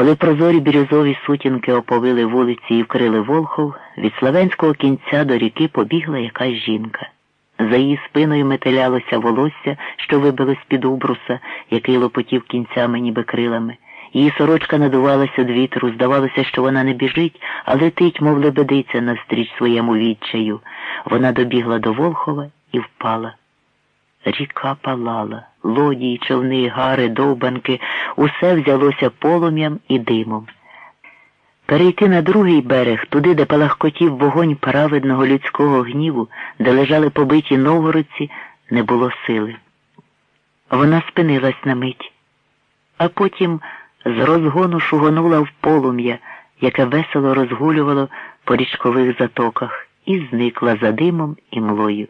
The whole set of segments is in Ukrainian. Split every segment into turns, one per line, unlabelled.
Коли прозорі бірюзові сутінки оповили вулиці і вкрили Волхов, від Славенського кінця до ріки побігла якась жінка. За її спиною метелялося волосся, що вибило з-під убруса, який лопотів кінцями, ніби крилами. Її сорочка надувалася від вітру, здавалося, що вона не біжить, а летить, мов лебедиця, навстріч своєму відчаю. Вона добігла до Волхова і впала. Ріка палала, лодії, човни, гари, довбанки, усе взялося полум'ям і димом. Перейти на другий берег, туди, де палахкотів вогонь праведного людського гніву, де лежали побиті новгородці, не було сили. Вона спинилась на мить, а потім з розгону шугонула в полум'я, яке весело розгулювало по річкових затоках, і зникла за димом і млою.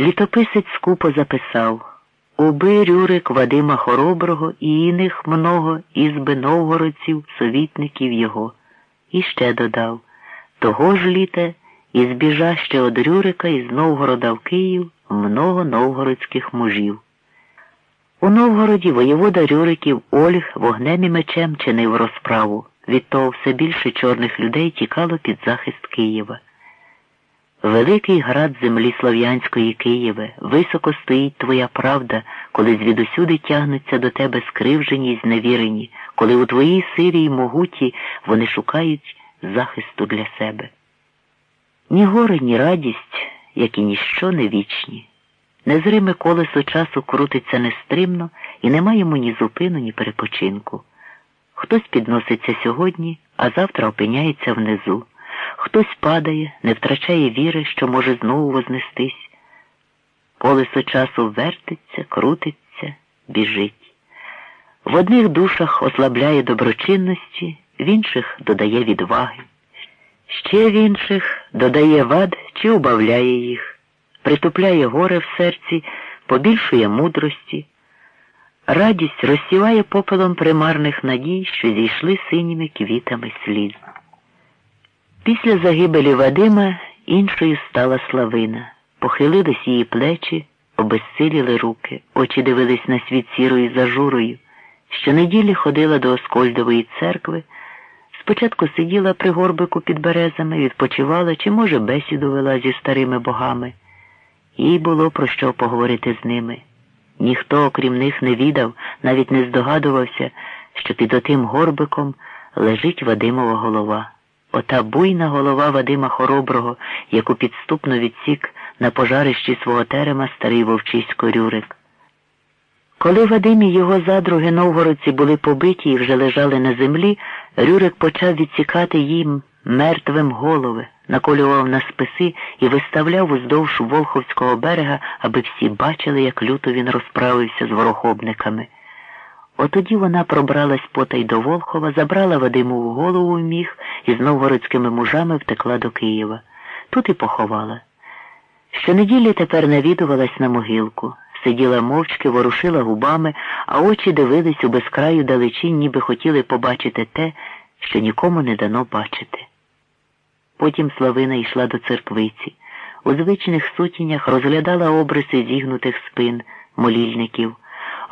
Літописець скупо записав Уби Рюрик Вадима Хороброго і іних много ізби новгородців, совітників його. І ще додав того ж літа і збіжа ще од Рюрика із Новгорода в Київ много новгородських мужів. У Новгороді воєвода Рюриків Ольг вогнем і мечем чинив розправу. Від того все більше чорних людей тікало під захист Києва. Великий град землі Слов'янської Києве, високо стоїть твоя правда, коли звідусюди тягнуться до тебе скривжені й зневірені, коли у твоїй сирі й могуті вони шукають захисту для себе. Ні горе, ні радість, як і ніщо не вічні. Незриме колесо часу крутиться нестримно і нема йому ні зупину, ні перепочинку. Хтось підноситься сьогодні, а завтра опиняється внизу. Хтось падає, не втрачає віри, що може знову вознестись. Колесо часу вертиться, крутиться, біжить. В одних душах ослабляє доброчинності, в інших додає відваги. Ще в інших додає вад чи убавляє їх, притупляє горе в серці, побільшує мудрості. Радість розсіває попелом примарних надій, що зійшли синіми квітами сліз. Після загибелі Вадима іншою стала славина. Похилились її плечі, обезсиліли руки, очі дивились на світ сірою зажурою. Щонеділі ходила до Оскольдової церкви, спочатку сиділа при горбику під березами, відпочивала чи, може, бесіду вела зі старими богами. Їй було про що поговорити з ними. Ніхто, окрім них, не відав, навіть не здогадувався, що під отим горбиком лежить Вадимова голова. Ота буйна голова Вадима Хороброго, яку підступно відсік на пожарищі свого терема старий вовчисько Рюрик. Коли Вадим і його задруги новгородці були побиті і вже лежали на землі, Рюрик почав відсікати їм мертвим голови, наколював на списи і виставляв уздовж Волховського берега, аби всі бачили, як люто він розправився з ворохобниками. Отоді вона пробралась потай до Волхова, забрала голову в міг і з новгородськими мужами втекла до Києва. Тут і поховала. Щонеділі тепер навідувалась на могилку, сиділа мовчки, ворушила губами, а очі дивились у безкраю далечінь, ніби хотіли побачити те, що нікому не дано бачити. Потім Славина йшла до церквиці. У звичних сутінях розглядала обриси зігнутих спин, молільників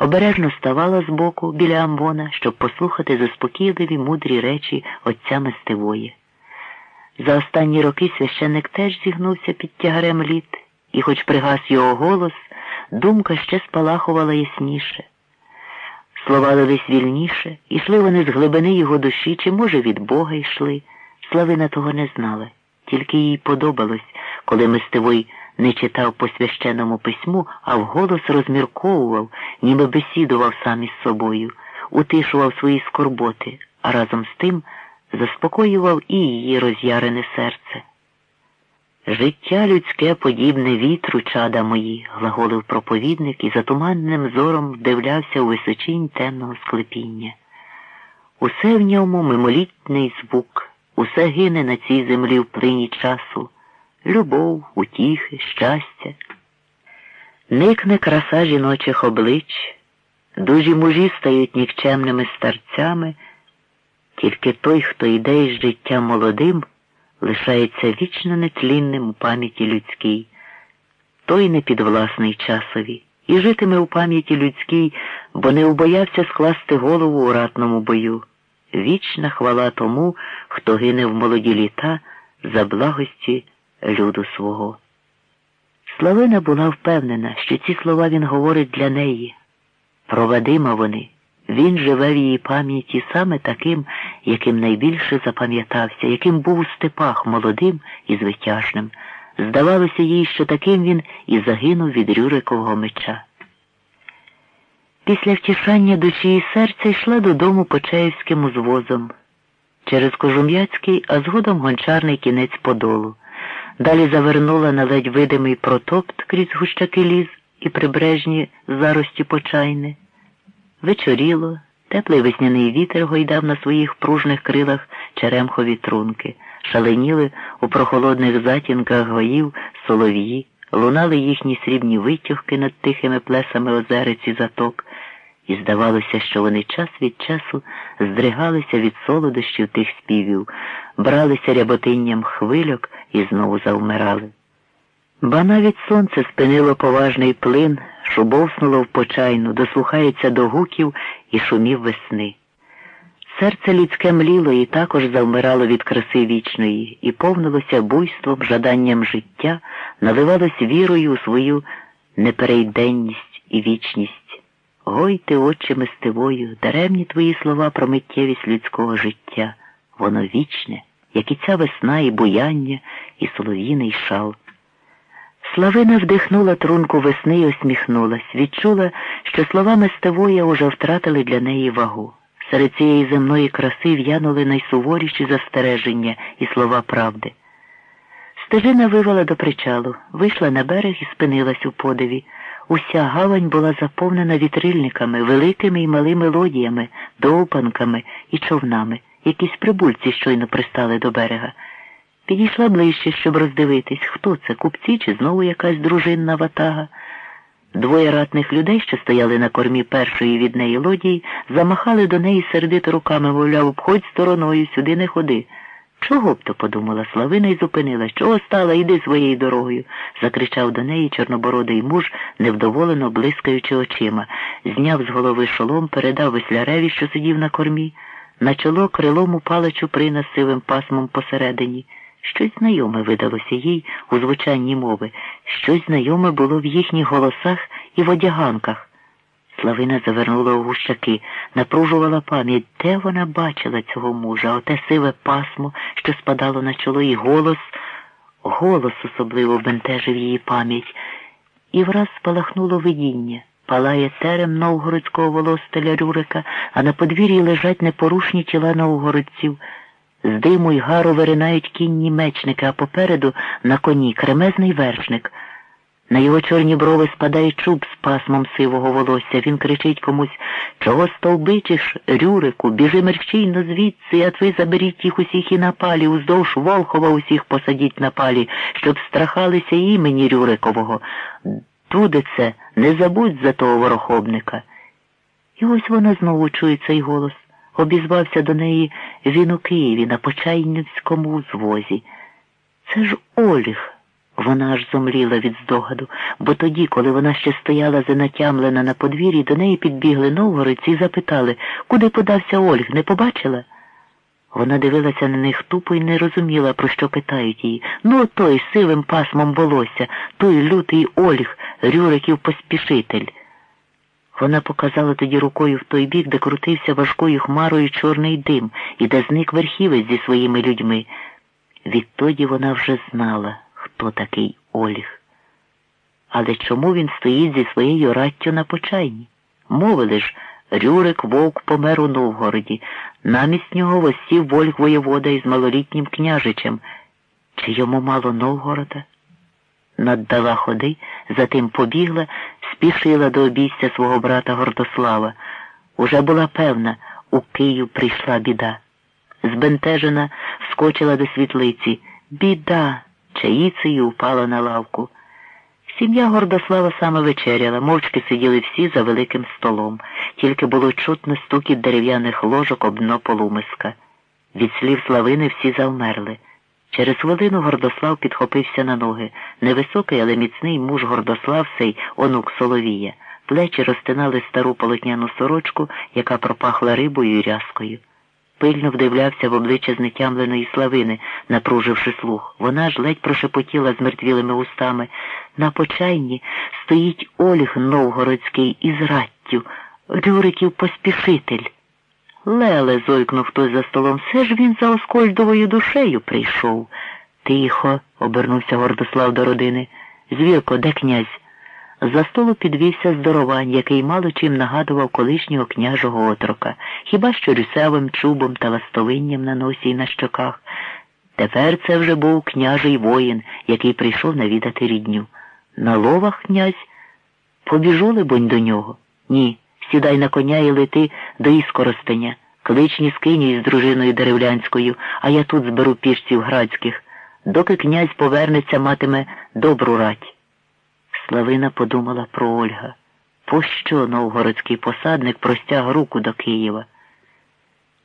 обережно ставала збоку біля амвона, щоб послухати заспокійливі мудрі речі отця Мистивої. За останні роки священник теж зігнувся під тягарем літ, і, хоч пригас його голос, думка ще спалахувала ясніше. Слова лились вільніше, ішли вони з глибини його душі, чи, може, від Бога йшли. Славина того не знала, тільки їй подобалось, коли Мистивой не читав по священному письму, а вголос розмірковував, ніби бесідував сам із собою, утишував свої скорботи, а разом з тим заспокоював і її роз'ярене серце. Життя людське подібне вітру, чада мої, глаголив проповідник і затуманним зором вдивлявся у височинь темного склепіння. Усе в ньому мимолітний звук, усе гине на цій землі в плині часу любов, утіхи, щастя. Никне краса жіночих облич, дужі мужі стають нікчемними старцями, тільки той, хто йде із життя молодим, лишається вічно нетлінним у пам'яті людській, той не підвласний часові, і житиме у пам'яті людській, бо не убоявся скласти голову у ратному бою. вічна хвала тому, хто гине в молоді літа за благості люду свого. Славина була впевнена, що ці слова він говорить для неї. Про Вадима вони. Він живе в її пам'яті саме таким, яким найбільше запам'ятався, яким був у степах молодим і звитяжним. Здавалося їй, що таким він і загинув від Рюрикового меча. Після втішання душі і серця йшла додому Почаївським узвозом. Через Кожум'яцький, а згодом гончарний кінець подолу. Далі завернула на ледь видимий протопт крізь гущаки ліз і прибережні зарості почайни. Вечоріло, теплий весняний вітер гойдав на своїх пружних крилах черемхові трунки, шаленіли у прохолодних затінках гоїв солов'ї, лунали їхні срібні витягки над тихими плесами озерець і заток, і здавалося, що вони час від часу здригалися від солодощів тих співів, бралися ряботинням хвильок і знову завмирали. Ба навіть сонце спинило поважний плин, шубовснуло в почайну, дослухається до гуків і шумів весни. Серце людське мліло і також завмирало від краси вічної, і повнилося буйством, жаданням життя, наливалось вірою у свою неперейденність і вічність. Гой ти, отче мистивою, даремні твої слова про миттєвість людського життя. Воно вічне, як і ця весна, і буяння, і солов'їний шал. Славина вдихнула трунку весни і усміхнулась, відчула, що слова мистевоя уже втратили для неї вагу. Серед цієї земної краси в'янули найсуворіші застереження і слова правди. Стежина вивела до причалу, вийшла на берег і спинилась у подиві. Уся гавань була заповнена вітрильниками, великими і малими лодіями, довпанками і човнами. Якісь прибульці щойно пристали до берега. Підійшла ближче, щоб роздивитись, хто це, купці чи знову якась дружинна ватага. Двоє ратних людей, що стояли на кормі першої від неї лодії, замахали до неї сердито руками, мовляв, обходь стороною, сюди не ходи. Чого б то, подумала Славина і зупинилась. Чого стала, йди своєю дорогою, закричав до неї чорнобородий муж, невдоволено блискаючи очима, зняв з голови шолом, передав весляреві, що сидів на кормі. На чоло крилом упала чуприна з сивим пасмом посередині. Щось знайоме видалося їй у звучанні мови, щось знайоме було в їхніх голосах і в одяганках. Славина завернула у гущаки, напружувала пам'ять, де вона бачила цього мужа, оте сиве пасмо, що спадало на чоло, і голос, голос особливо бентежив її пам'ять, і враз спалахнуло видіння. Палає терем новгородського волостеля Рюрика, а на подвір'ї лежать непорушні тіла новгородців. З диму й гару виринають кінні мечники, а попереду на коні кремезний вершник. На його чорні брови спадає чуб з пасмом сивого волосся. Він кричить комусь Чого стовбичиш, Рюрику, біжи мерщійно звідси, а ви заберіть їх усіх і на палі, уздовж Волхова усіх посадіть на палі, щоб страхалися імені Рюрикового. Тудице, не забудь за того ворохобника. І ось вона знову чує цей голос. Обізвався до неї він у Києві на Почайнівському звозі. Це ж Оліх. Вона аж зомліла від здогаду, бо тоді, коли вона ще стояла занатямлена на подвір'ї, до неї підбігли новгородці і запитали, куди подався Ольг, не побачила? Вона дивилася на них тупо і не розуміла, про що питають її. Ну, той сивим пасмом волосся, той лютий Ольг, Рюриків поспішитель. Вона показала тоді рукою в той бік, де крутився важкою хмарою чорний дим і де зник верхівець зі своїми людьми. Відтоді вона вже знала хто такий Оліг. Але чому він стоїть зі своєю раттю на почайні? Мовили ж, Рюрик вовк помер у Новгороді, намість нього восів Вольг воєвода із малолітнім княжичем. Чи йому мало Новгорода? Наддала ходи, затим побігла, спішила до обійстя свого брата Гордослава. Уже була певна, у Київ прийшла біда. Збентежена скочила до світлиці. Біда чаїцею упала на лавку. Сім'я Гордослава саме вечеряла, мовчки сиділи всі за великим столом, тільки було чутно стукіт дерев'яних ложок об дно полумиска. Від слів славини всі завмерли. Через хвилину Гордослав підхопився на ноги. Невисокий, але міцний муж Гордослав сей онук Соловія. Плечі розтинали стару полотняну сорочку, яка пропахла рибою і рязкою. пильно вдивлявся в обличчя знетямленої славини, напруживши слух. Вона ж ледь прошепотіла змертвілими устами. На почайні стоїть Ольг Новгородський із раттю, Рюриків поспішитель. Леле, зойкнув хтось за столом, все ж він за Оскольдовою душею прийшов. Тихо, обернувся Гордослав до родини. Звірко, де князь? За столу підвівся здоровань, який мало чим нагадував колишнього княжого отрока, хіба що рюсевим чубом та ластовинням на носі й на щоках. Тепер це вже був княжий воїн, який прийшов навідати рідню. На ловах князь побіжу, либонь, до нього. Ні, сідай на коня і лети до іскоростеня. Кличні скині із дружиною деревлянською, а я тут зберу пішців градських. Доки князь повернеться, матиме добру рать. Славина подумала про Ольга. Пощо новгородський посадник простяг руку до Києва?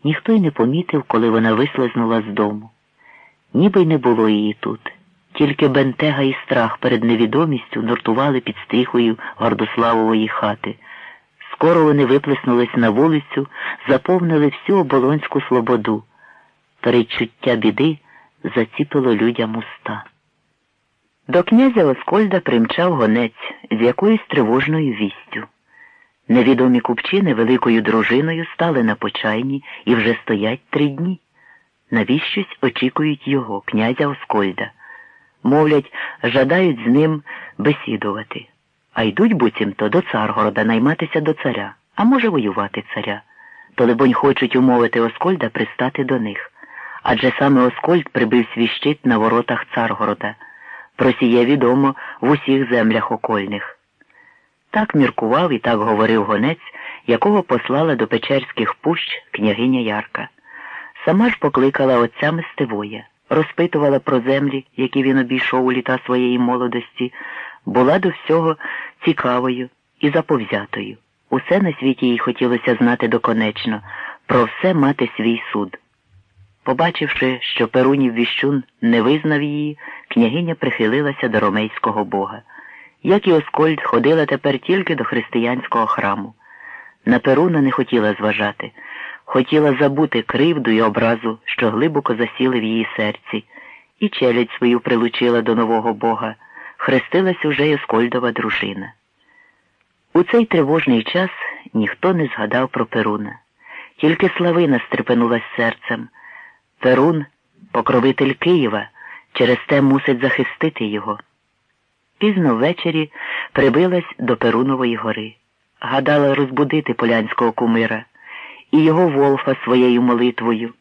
Ніхто й не помітив, коли вона вислизнула з дому. Ніби й не було її тут. Тільки бентега і страх перед невідомістю нортували під стріхою Гордославової хати. Скоро вони виплеснулись на вулицю, заповнили всю оболонську слободу. Передчуття біди заціпило людям уста. До князя Оскольда примчав гонець з якоюсь тривожною вістю. Невідомі купчини великою дружиною стали на почайні і вже стоять три дні. Навіщось очікують його, князя Оскольда. Мовлять, жадають з ним бесідувати, а йдуть буцімто до Царгорода найматися до царя, а може воювати царя. То, либонь, хочуть умовити Оскольда пристати до них. Адже саме Оскольд прибив свій щит на воротах Царгорода. Про сіє відомо в усіх землях окольних. Так міркував і так говорив гонець, якого послала до Печерських пущ княгиня Ярка. Сама ж покликала отця Мистевоя, розпитувала про землі, які він обійшов у літа своєї молодості, була до всього цікавою і заповзятою. Усе на світі їй хотілося знати доконечно, про все мати свій суд. Побачивши, що Перунів віщун не визнав її, княгиня прихилилася до ромейського бога. Як і Оскольд ходила тепер тільки до християнського храму. На Перуна не хотіла зважати, хотіла забути кривду і образу, що глибоко засіли в її серці, і челядь свою прилучила до нового бога, хрестилась уже й Оскольдова дружина. У цей тривожний час ніхто не згадав про Перуна, тільки Славина стрепенулась серцем. Перун, покровитель Києва, через те мусить захистити його. Пізно ввечері прибилась до Перунової гори, гадала розбудити полянського кумира і його Волфа своєю молитвою.